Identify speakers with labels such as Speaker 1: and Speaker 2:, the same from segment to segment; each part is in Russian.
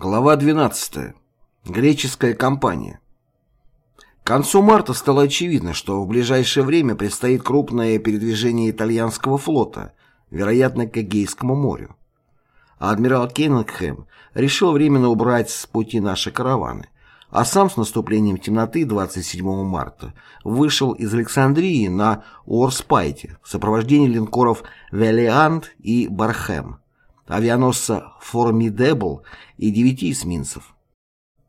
Speaker 1: Глава 12. Греческая кампания. К концу марта стало очевидно, что в ближайшее время предстоит крупное передвижение итальянского флота, вероятно, к Эгейскому морю. Адмирал Кеннингхэм решил временно убрать с пути наши караваны, а сам с наступлением темноты 27 марта вышел из Александрии на Уорспайте в сопровождении линкоров «Велиант» и «Бархэм» авианосца «Формидебл» и девяти эсминцев.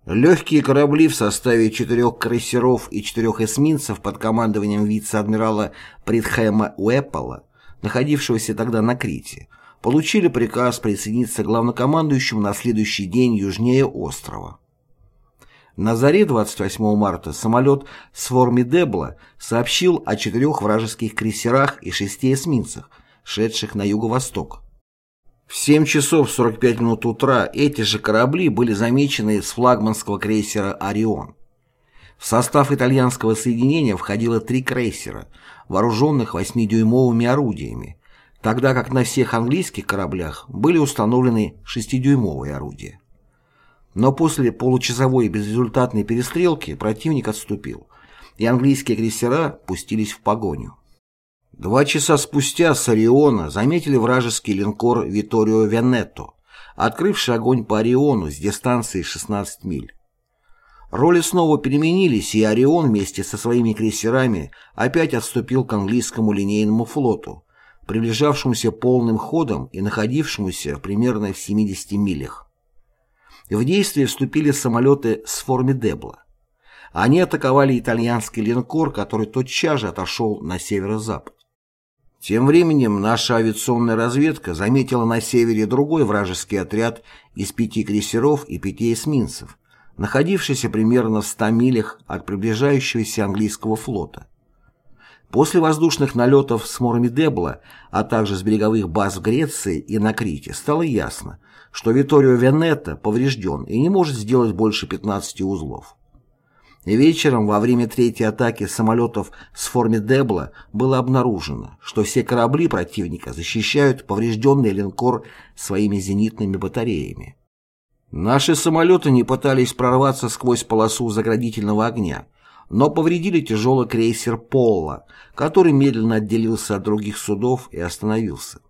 Speaker 1: Легкие корабли в составе четырех крейсеров и четырех эсминцев под командованием вице-адмирала Притхэма Уэппала, находившегося тогда на Крите, получили приказ присоединиться к главнокомандующему на следующий день южнее острова. На заре 28 марта самолет с Формидебла сообщил о четырех вражеских крейсерах и шести эсминцах, шедших на юго-восток. В 7 часов 45 минут утра эти же корабли были замечены с флагманского крейсера «Орион». В состав итальянского соединения входило три крейсера, вооруженных 8-дюймовыми орудиями, тогда как на всех английских кораблях были установлены 6-дюймовые орудия. Но после получасовой безрезультатной перестрелки противник отступил, и английские крейсера пустились в погоню. Два часа спустя с Ориона заметили вражеский линкор «Виторио Венетто», открывший огонь по Ориону с дистанции 16 миль. Роли снова переменились, и Орион вместе со своими крейсерами опять отступил к английскому линейному флоту, приближавшемуся полным ходом и находившемуся примерно в 70 милях. В действие вступили самолеты с Формидебла. Они атаковали итальянский линкор, который тотчас же отошел на северо-запад. Тем временем наша авиационная разведка заметила на севере другой вражеский отряд из пяти крейсеров и пяти эсминцев, находившийся примерно в 100 милях от приближающегося английского флота. После воздушных налетов с Мормидебла, а также с береговых баз в Греции и на Крите, стало ясно, что Виторио Венетто поврежден и не может сделать больше 15 узлов. Вечером во время третьей атаки самолетов с Формидебла было обнаружено, что все корабли противника защищают поврежденный линкор своими зенитными батареями. Наши самолеты не пытались прорваться сквозь полосу заградительного огня, но повредили тяжелый крейсер «Полла», который медленно отделился от других судов и остановился.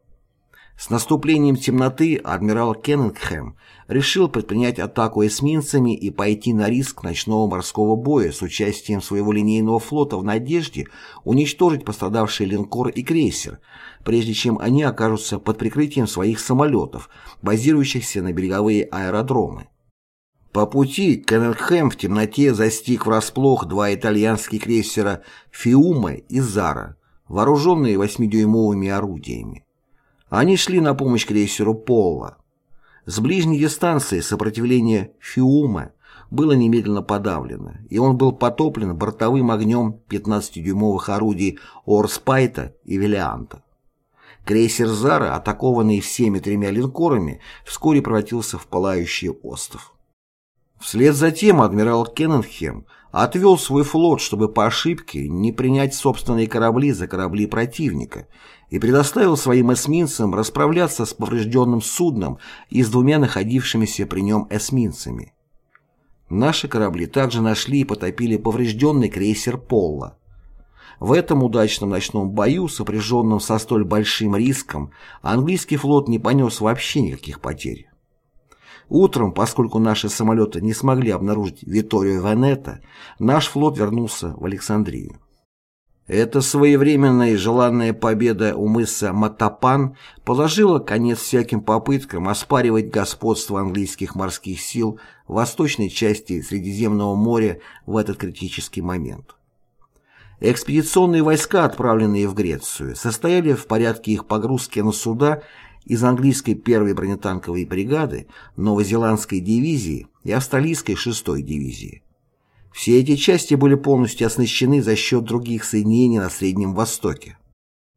Speaker 1: С наступлением темноты адмирал Кеннингхэм решил предпринять атаку эсминцами и пойти на риск ночного морского боя с участием своего линейного флота в надежде уничтожить пострадавший линкор и крейсер, прежде чем они окажутся под прикрытием своих самолетов, базирующихся на береговые аэродромы. По пути Кеннингхэм в темноте застиг врасплох два итальянских крейсера «Фиума» и «Зара», вооруженные 8-дюймовыми орудиями. Они шли на помощь крейсеру «Полла». С ближней дистанции сопротивление «Фиума» было немедленно подавлено, и он был потоплен бортовым огнем 15-дюймовых орудий Орспайта и Велианта. Крейсер «Зара», атакованный всеми тремя линкорами, вскоре превратился в пылающий остров. Вслед за тем адмирал Кенненхем отвел свой флот, чтобы по ошибке не принять собственные корабли за корабли противника и предоставил своим эсминцам расправляться с поврежденным судном и с двумя находившимися при нем эсминцами. Наши корабли также нашли и потопили поврежденный крейсер «Полла». В этом удачном ночном бою, сопряженном со столь большим риском, английский флот не понес вообще никаких потерь. Утром, поскольку наши самолеты не смогли обнаружить Виторию Венета, наш флот вернулся в Александрию. Эта своевременная и желанная победа у мыса Матапан положила конец всяким попыткам оспаривать господство английских морских сил в восточной части Средиземного моря в этот критический момент. Экспедиционные войска, отправленные в Грецию, состояли в порядке их погрузки на суда из английской первой бронетанковой бригады, новозеландской дивизии и австралийской шестой дивизии. Все эти части были полностью оснащены за счет других соединений на Среднем Востоке.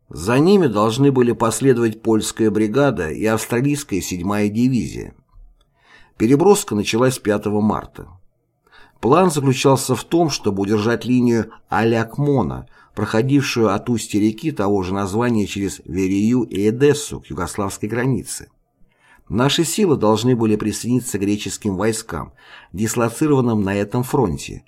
Speaker 1: За ними должны были последовать польская бригада и австралийская седьмая дивизия. Переброска началась 5 марта. План заключался в том, чтобы удержать линию Алякмона, проходившую от устья реки того же названия через Верию и Эдессу к югославской границе. Наши силы должны были присоединиться к греческим войскам, дислоцированным на этом фронте,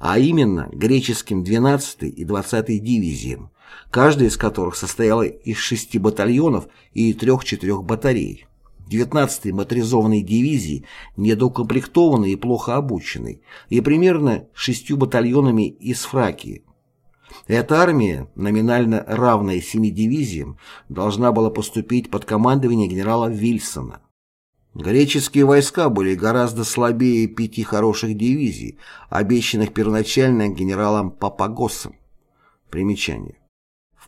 Speaker 1: а именно греческим 12-й и 20-й дивизиям, каждая из которых состояла из шести батальонов и трех-четырех батарей. 19-й моторизованной дивизии, недоукомплектованной и плохо обученной, и примерно шестью батальонами из Фракии. Эта армия, номинально равная семи дивизиям, должна была поступить под командование генерала Вильсона. Греческие войска были гораздо слабее пяти хороших дивизий, обещанных первоначально генералом Папагосом. Примечание.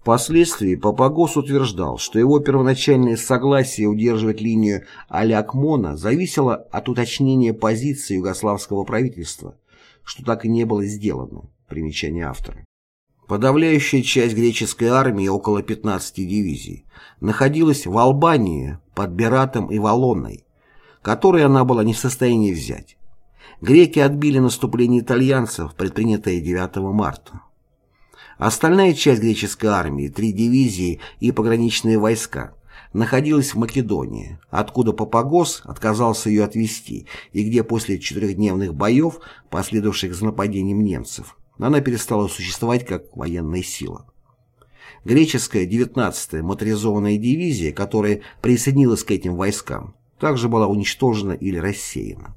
Speaker 1: Впоследствии Папагос утверждал, что его первоначальное согласие удерживать линию Алякмона зависело от уточнения позиции югославского правительства, что так и не было сделано. Примечание автора. Подавляющая часть греческой армии, около 15 дивизий, находилась в Албании под Бератом и Валонной, которые она была не в состоянии взять. Греки отбили наступление итальянцев, предпринятое 9 марта. Остальная часть греческой армии, три дивизии и пограничные войска, находилась в Македонии, откуда Папагос отказался ее отвести и где после четырехдневных боев, последовавших за нападением немцев, она перестала существовать как военная сила. Греческая 19-я моторизованная дивизия, которая присоединилась к этим войскам, также была уничтожена или рассеяна.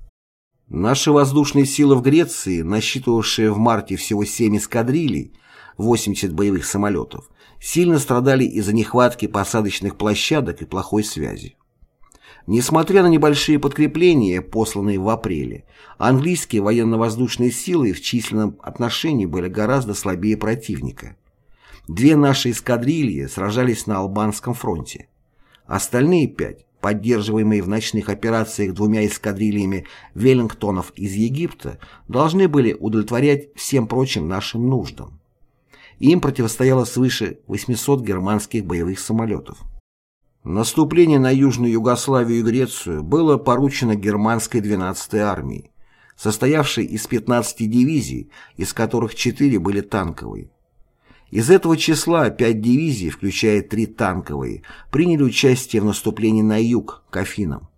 Speaker 1: Наши воздушные силы в Греции, насчитывавшие в марте всего 7 эскадрилей, 80 боевых самолетов, сильно страдали из-за нехватки посадочных площадок и плохой связи. Несмотря на небольшие подкрепления, посланные в апреле, английские военно-воздушные силы в численном отношении были гораздо слабее противника. Две наши эскадрильи сражались на Албанском фронте. Остальные пять, поддерживаемые в ночных операциях двумя эскадрильями Веллингтонов из Египта, должны были удовлетворять всем прочим нашим нуждам. Им противостояло свыше 800 германских боевых самолетов. Наступление на Южную Югославию и Грецию было поручено германской 12-й армии, состоявшей из 15 дивизий, из которых 4 были танковые. Из этого числа 5 дивизий, включая 3 танковые, приняли участие в наступлении на юг, к Афинам.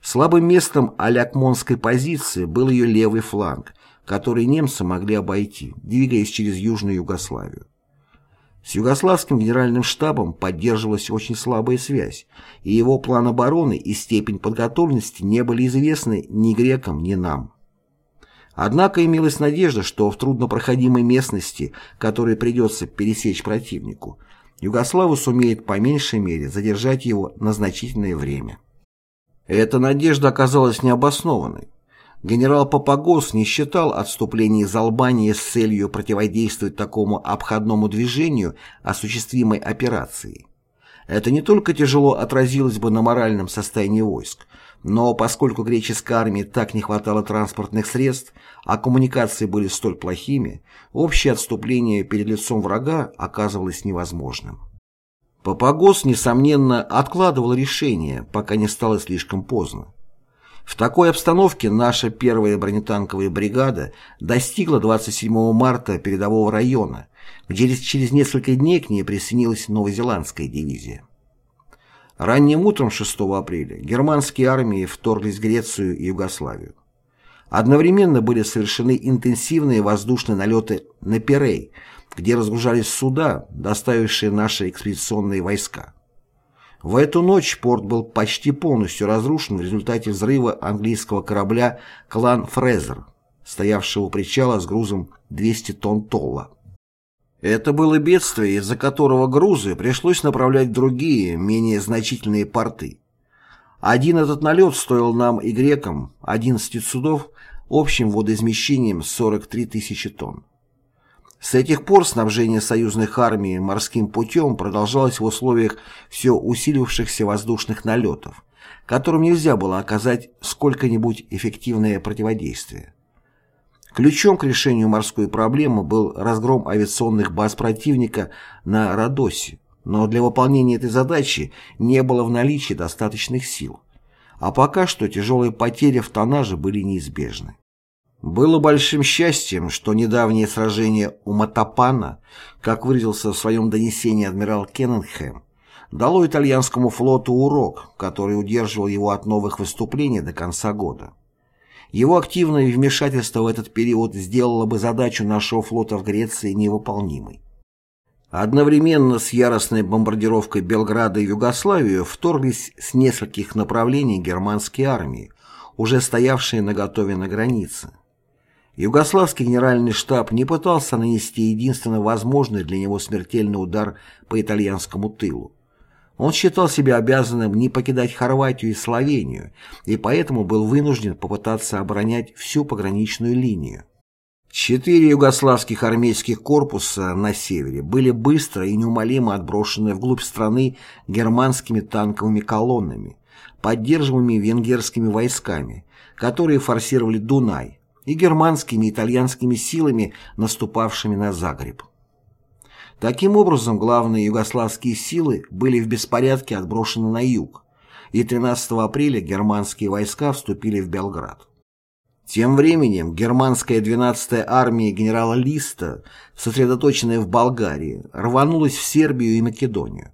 Speaker 1: Слабым местом алякмонской позиции был ее левый фланг, который немцы могли обойти, двигаясь через Южную Югославию. С Югославским генеральным штабом поддерживалась очень слабая связь, и его план обороны и степень подготовленности не были известны ни грекам, ни нам. Однако имелась надежда, что в труднопроходимой местности, которой придется пересечь противнику, Югославу сумеет по меньшей мере задержать его на значительное время. Эта надежда оказалась необоснованной. Генерал Папагос не считал отступление из Албании с целью противодействовать такому обходному движению осуществимой операции. Это не только тяжело отразилось бы на моральном состоянии войск, но поскольку греческой армии так не хватало транспортных средств, а коммуникации были столь плохими, общее отступление перед лицом врага оказывалось невозможным. Папагос, несомненно, откладывал решение, пока не стало слишком поздно. В такой обстановке наша первая бронетанковая бригада достигла 27 марта передового района, где через несколько дней к ней присоединилась новозеландская дивизия. Ранним утром 6 апреля германские армии вторглись в Грецию и Югославию. Одновременно были совершены интенсивные воздушные налеты на Перей, где разгружались суда, доставившие наши экспедиционные войска. В эту ночь порт был почти полностью разрушен в результате взрыва английского корабля «Клан Фрезер», стоявшего у причала с грузом 200 тонн толла. Это было бедствие, из-за которого грузы пришлось направлять в другие, менее значительные порты. Один этот налет стоил нам и грекам 11 судов общим водоизмещением 43 тысячи тонн. С этих пор снабжение союзных армий морским путем продолжалось в условиях все усилившихся воздушных налетов, которым нельзя было оказать сколько-нибудь эффективное противодействие. Ключом к решению морской проблемы был разгром авиационных баз противника на Родосе, но для выполнения этой задачи не было в наличии достаточных сил, а пока что тяжелые потери в тоннаже были неизбежны. Было большим счастьем, что недавнее сражение у Матапана, как выразился в своем донесении адмирал Кенненхэм, дало итальянскому флоту урок, который удерживал его от новых выступлений до конца года. Его активное вмешательство в этот период сделало бы задачу нашего флота в Греции невыполнимой. Одновременно с яростной бомбардировкой Белграда и Югославию вторглись с нескольких направлений германские армии, уже стоявшие наготове на границе. Югославский генеральный штаб не пытался нанести единственно возможный для него смертельный удар по итальянскому тылу. Он считал себя обязанным не покидать Хорватию и Словению, и поэтому был вынужден попытаться оборонять всю пограничную линию. Четыре югославских армейских корпуса на севере были быстро и неумолимо отброшены вглубь страны германскими танковыми колоннами, поддерживаемыми венгерскими войсками, которые форсировали Дунай, и германскими и итальянскими силами, наступавшими на Загреб. Таким образом, главные югославские силы были в беспорядке отброшены на юг, и 13 апреля германские войска вступили в Белград. Тем временем германская 12-я армия генерала Листа, сосредоточенная в Болгарии, рванулась в Сербию и Македонию.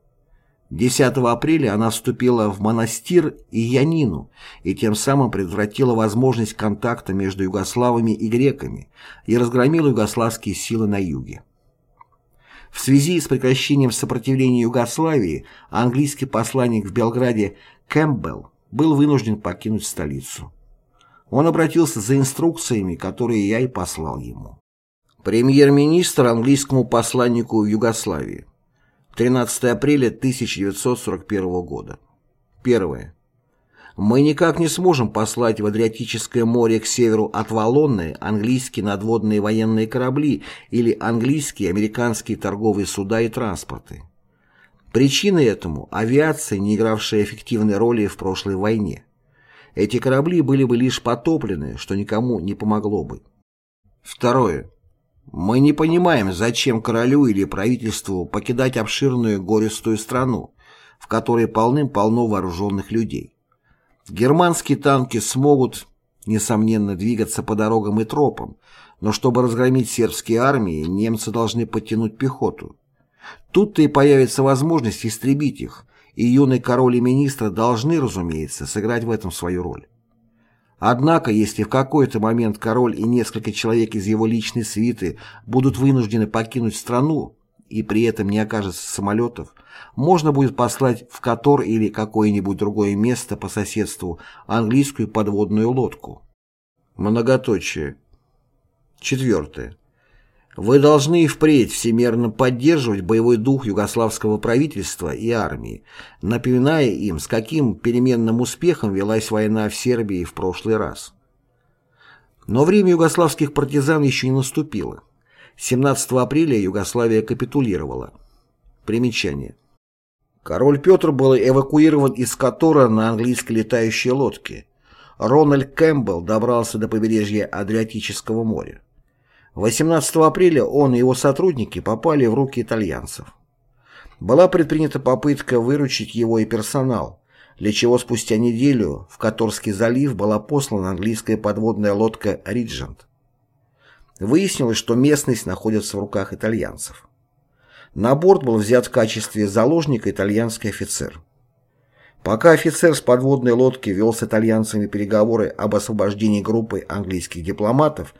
Speaker 1: 10 апреля она вступила в Монастир и Янину и тем самым предотвратила возможность контакта между югославами и греками и разгромила югославские силы на юге. В связи с прекращением сопротивления Югославии английский посланник в Белграде Кэмпбелл был вынужден покинуть столицу. Он обратился за инструкциями, которые я и послал ему. Премьер-министр английскому посланнику в Югославии. 13 апреля 1941 года. Первое. Мы никак не сможем послать в Адриатическое море к северу от Валонны английские надводные военные корабли или английские американские торговые суда и транспорты. Причиной этому – авиация, не игравшая эффективной роли в прошлой войне. Эти корабли были бы лишь потоплены, что никому не помогло бы. Второе. Мы не понимаем, зачем королю или правительству покидать обширную гористую страну, в которой полным-полно вооруженных людей. Германские танки смогут, несомненно, двигаться по дорогам и тропам, но чтобы разгромить сербские армии, немцы должны подтянуть пехоту. Тут-то и появится возможность истребить их, и юный король и министры должны, разумеется, сыграть в этом свою роль. Однако, если в какой-то момент король и несколько человек из его личной свиты будут вынуждены покинуть страну, и при этом не окажется самолетов, можно будет послать в Катор или какое-нибудь другое место по соседству английскую подводную лодку. Многоточие. Четвертое. Вы должны и впредь всемерно поддерживать боевой дух югославского правительства и армии, напоминая им, с каким переменным успехом велась война в Сербии в прошлый раз. Но время югославских партизан еще не наступило. 17 апреля Югославия капитулировала. Примечание. Король Петр был эвакуирован из Катора на английской летающей лодке. Рональд Кэмпбелл добрался до побережья Адриатического моря. 18 апреля он и его сотрудники попали в руки итальянцев. Была предпринята попытка выручить его и персонал, для чего спустя неделю в Каторский залив была послана английская подводная лодка «Риджент». Выяснилось, что местность находится в руках итальянцев. На борт был взят в качестве заложника итальянский офицер. Пока офицер с подводной лодки вел с итальянцами переговоры об освобождении группы английских дипломатов,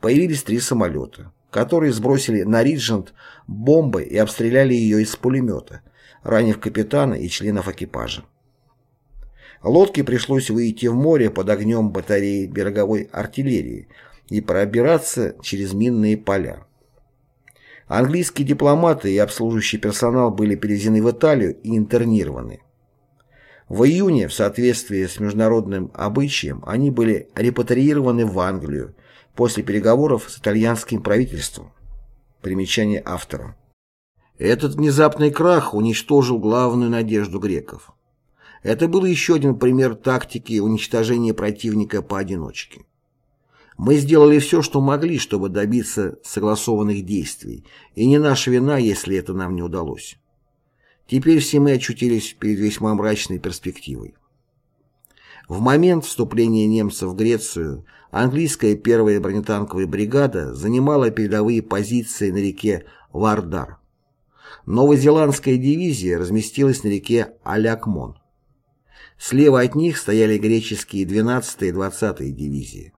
Speaker 1: появились три самолета, которые сбросили на Риджент бомбы и обстреляли ее из пулемета, ранив капитана и членов экипажа. Лодке пришлось выйти в море под огнем батареи береговой артиллерии – и пробираться через минные поля. Английские дипломаты и обслуживающий персонал были перевезены в Италию и интернированы. В июне, в соответствии с международным обычаем, они были репатриированы в Англию после переговоров с итальянским правительством. Примечание автора. Этот внезапный крах уничтожил главную надежду греков. Это был еще один пример тактики уничтожения противника поодиночке. Мы сделали все, что могли, чтобы добиться согласованных действий, и не наша вина, если это нам не удалось. Теперь все мы очутились перед весьма мрачной перспективой. В момент вступления немцев в Грецию английская первая бронетанковая бригада занимала передовые позиции на реке Вардар. Новозеландская дивизия разместилась на реке Алякмон. Слева от них стояли греческие 12 и 20 дивизии.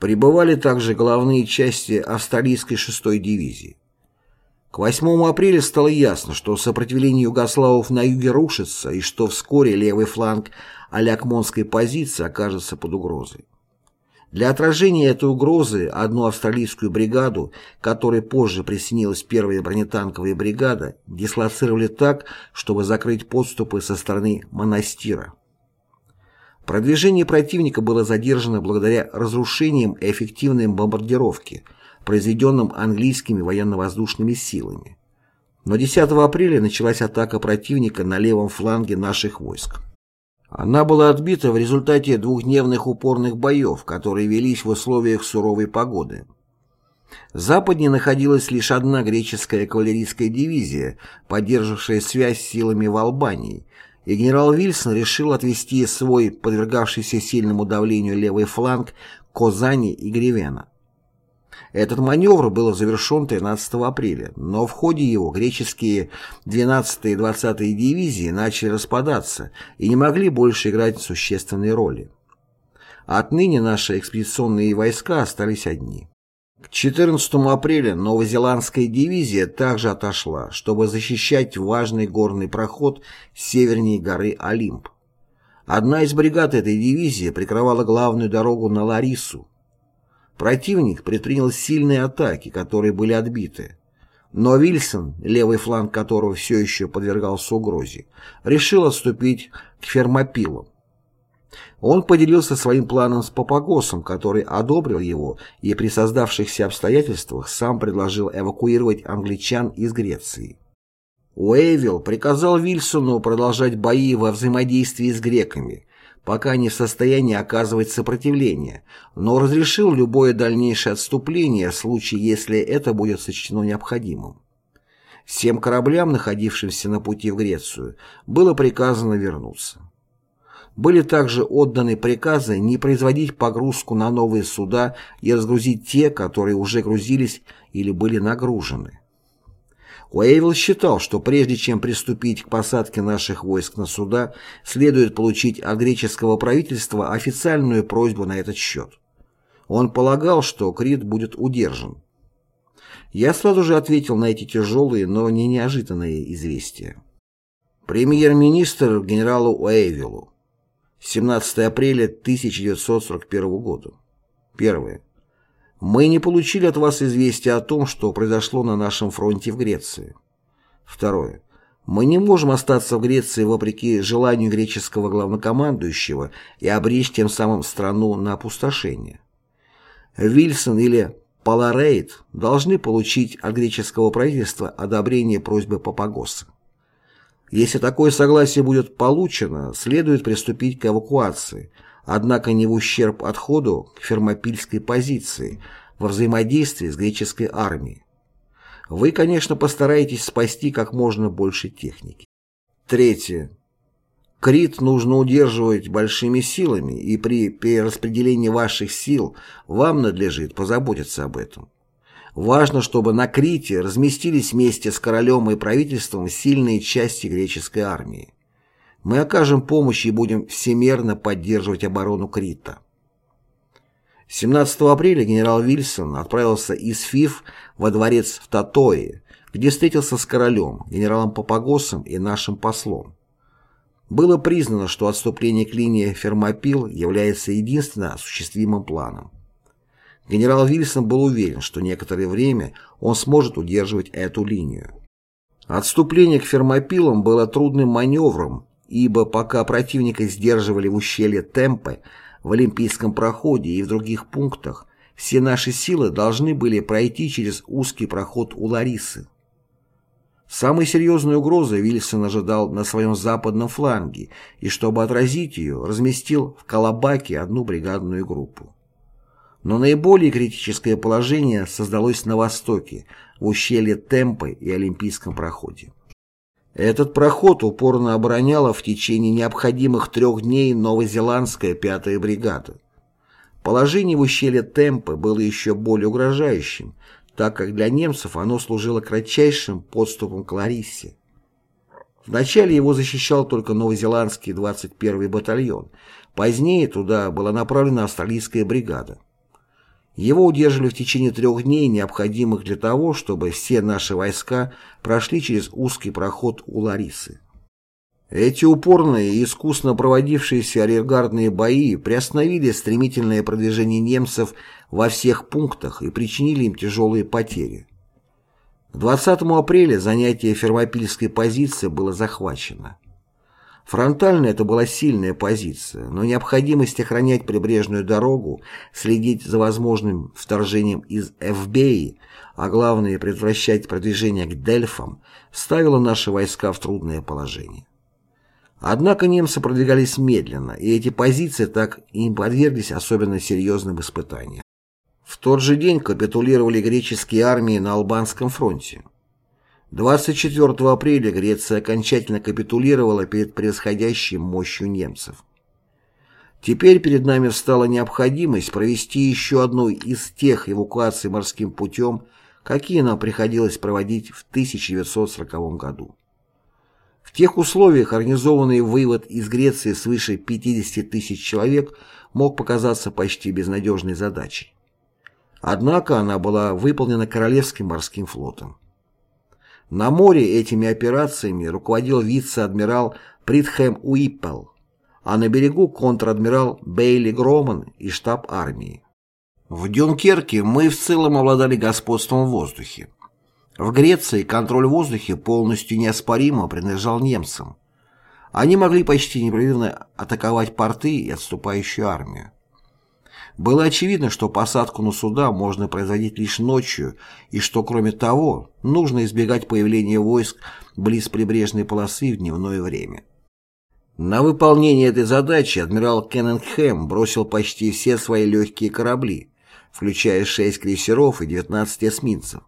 Speaker 1: Прибывали также главные части австралийской 6 дивизии. К 8 апреля стало ясно, что сопротивление югославов на юге рушится и что вскоре левый фланг Алякмонской позиции окажется под угрозой. Для отражения этой угрозы одну австралийскую бригаду, которой позже присоединилась первая бронетанковая бригада, дислоцировали так, чтобы закрыть подступы со стороны Монастира. Продвижение противника было задержано благодаря разрушениям и эффективной бомбардировке, произведенным английскими военно-воздушными силами. Но 10 апреля началась атака противника на левом фланге наших войск. Она была отбита в результате двухдневных упорных боев, которые велись в условиях суровой погоды. Западнее находилась лишь одна греческая кавалерийская дивизия, поддерживавшая связь с силами в Албании, и генерал Вильсон решил отвести свой подвергавшийся сильному давлению левый фланг Козани и Гревена. Этот маневр был завершен 13 апреля, но в ходе его греческие 12 и 20 дивизии начали распадаться и не могли больше играть существенной роли. Отныне наши экспедиционные войска остались одни. К 14 апреля новозеландская дивизия также отошла, чтобы защищать важный горный проход севернее горы Олимп. Одна из бригад этой дивизии прикрывала главную дорогу на Ларису, Противник предпринял сильные атаки, которые были отбиты. Но Вильсон, левый фланг которого все еще подвергался угрозе, решил отступить к Фермопилам. Он поделился своим планом с Папагосом, который одобрил его и при создавшихся обстоятельствах сам предложил эвакуировать англичан из Греции. Уэйвилл приказал Вильсону продолжать бои во взаимодействии с греками, пока не в состоянии оказывать сопротивление, но разрешил любое дальнейшее отступление в случае, если это будет сочтено необходимым. Всем кораблям, находившимся на пути в Грецию, было приказано вернуться. Были также отданы приказы не производить погрузку на новые суда и разгрузить те, которые уже грузились или были нагружены. Уэйвилл считал, что прежде чем приступить к посадке наших войск на суда, следует получить от греческого правительства официальную просьбу на этот счет. Он полагал, что Крит будет удержан. Я сразу же ответил на эти тяжелые, но не неожиданные известия. Премьер-министр генералу Уэйвиллу. 17 апреля 1941 года. Первое. Мы не получили от вас известия о том, что произошло на нашем фронте в Греции. Второе. Мы не можем остаться в Греции вопреки желанию греческого главнокомандующего и обречь тем самым страну на опустошение. Вильсон или Паларейд должны получить от греческого правительства одобрение просьбы Папагоса. Если такое согласие будет получено, следует приступить к эвакуации – однако не в ущерб отходу к фермопильской позиции во взаимодействии с греческой армией. Вы, конечно, постараетесь спасти как можно больше техники. Третье. Крит нужно удерживать большими силами, и при перераспределении ваших сил вам надлежит позаботиться об этом. Важно, чтобы на Крите разместились вместе с королем и правительством сильные части греческой армии. Мы окажем помощь и будем всемерно поддерживать оборону Крита. 17 апреля генерал Вильсон отправился из ФИФ во дворец в Татое, где встретился с королем, генералом Папагосом и нашим послом. Было признано, что отступление к линии Фермопил является единственно осуществимым планом. Генерал Вильсон был уверен, что некоторое время он сможет удерживать эту линию. Отступление к Фермопилам было трудным маневром, ибо пока противника сдерживали в ущелье Темпе, в Олимпийском проходе и в других пунктах, все наши силы должны были пройти через узкий проход у Ларисы. Самой серьезной угрозой Вильсон ожидал на своем западном фланге и, чтобы отразить ее, разместил в Калабаке одну бригадную группу. Но наиболее критическое положение создалось на востоке, в ущелье Темпы и Олимпийском проходе. Этот проход упорно обороняла в течение необходимых трех дней новозеландская пятая бригада. Положение в ущелье Темпы было еще более угрожающим, так как для немцев оно служило кратчайшим подступом к Лариссе. Вначале его защищал только новозеландский 21-й батальон, позднее туда была направлена австралийская бригада. Его удерживали в течение трех дней, необходимых для того, чтобы все наши войска прошли через узкий проход у Ларисы. Эти упорные и искусно проводившиеся арьергардные бои приостановили стремительное продвижение немцев во всех пунктах и причинили им тяжелые потери. К 20 апреля занятие фермопильской позиции было захвачено. Фронтально это была сильная позиция, но необходимость охранять прибрежную дорогу, следить за возможным вторжением из ФБИ, а главное предотвращать продвижение к Дельфам, ставила наши войска в трудное положение. Однако немцы продвигались медленно, и эти позиции так и не подверглись особенно серьезным испытаниям. В тот же день капитулировали греческие армии на Албанском фронте. 24 апреля Греция окончательно капитулировала перед превосходящей мощью немцев. Теперь перед нами встала необходимость провести еще одну из тех эвакуаций морским путем, какие нам приходилось проводить в 1940 году. В тех условиях организованный вывод из Греции свыше 50 тысяч человек мог показаться почти безнадежной задачей. Однако она была выполнена Королевским морским флотом. На море этими операциями руководил вице-адмирал Притхэм Уиппел, а на берегу контр-адмирал Бейли Громан и штаб армии. В Дюнкерке мы в целом обладали господством в воздухе. В Греции контроль в воздухе полностью неоспоримо принадлежал немцам. Они могли почти непрерывно атаковать порты и отступающую армию. Было очевидно, что посадку на суда можно производить лишь ночью и что, кроме того, нужно избегать появления войск близ прибрежной полосы в дневное время. На выполнение этой задачи адмирал Кеннингхэм бросил почти все свои легкие корабли, включая 6 крейсеров и 19 эсминцев.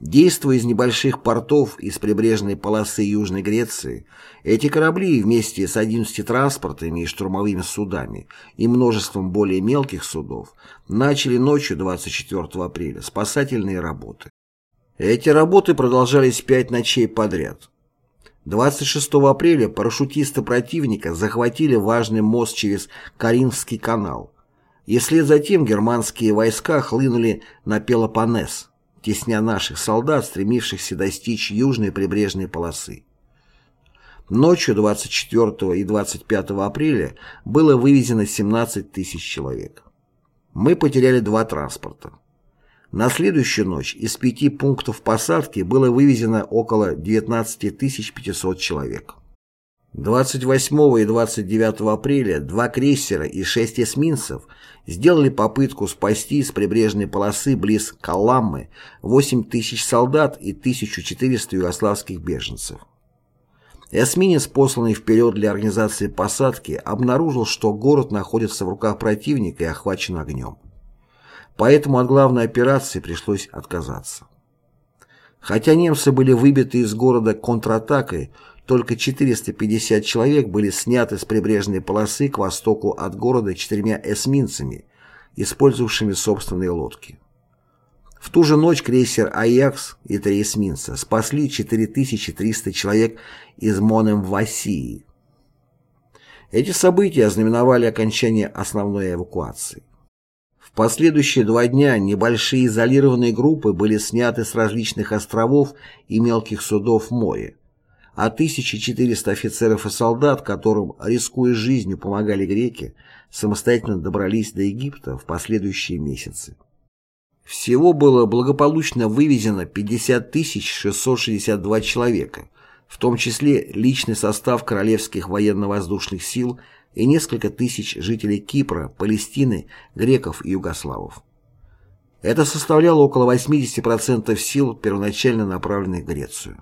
Speaker 1: Действуя из небольших портов из прибрежной полосы Южной Греции, эти корабли вместе с 11 транспортами и штурмовыми судами и множеством более мелких судов начали ночью 24 апреля спасательные работы. Эти работы продолжались пять ночей подряд. 26 апреля парашютисты противника захватили важный мост через Каринский канал, и вслед за тем германские войска хлынули на Пелопоннес тесня наших солдат, стремившихся достичь южной прибрежной полосы. Ночью 24 и 25 апреля было вывезено 17 тысяч человек. Мы потеряли два транспорта. На следующую ночь из пяти пунктов посадки было вывезено около 19 500 человек. 28 и 29 апреля два крейсера и шесть эсминцев сделали попытку спасти с прибрежной полосы близ Каламмы 8 тысяч солдат и 1400 югославских беженцев. Эсминец, посланный вперед для организации посадки, обнаружил, что город находится в руках противника и охвачен огнем. Поэтому от главной операции пришлось отказаться. Хотя немцы были выбиты из города контратакой, только 450 человек были сняты с прибрежной полосы к востоку от города четырьмя эсминцами, использовавшими собственные лодки. В ту же ночь крейсер «Аякс» и три эсминца спасли 4300 человек из Монем-Васии. Эти события ознаменовали окончание основной эвакуации. В последующие два дня небольшие изолированные группы были сняты с различных островов и мелких судов в море, а 1400 офицеров и солдат, которым, рискуя жизнью, помогали греки, самостоятельно добрались до Египта в последующие месяцы. Всего было благополучно вывезено 50 662 человека, в том числе личный состав королевских военно-воздушных сил и несколько тысяч жителей Кипра, Палестины, греков и югославов. Это составляло около 80% сил, первоначально направленных в Грецию.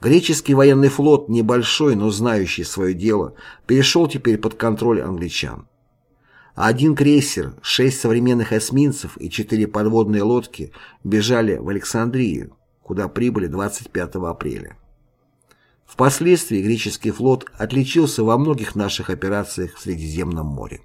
Speaker 1: Греческий военный флот, небольшой, но знающий свое дело, перешел теперь под контроль англичан. Один крейсер, шесть современных эсминцев и четыре подводные лодки бежали в Александрию, куда прибыли 25 апреля. Впоследствии греческий флот отличился во многих наших операциях в Средиземном море.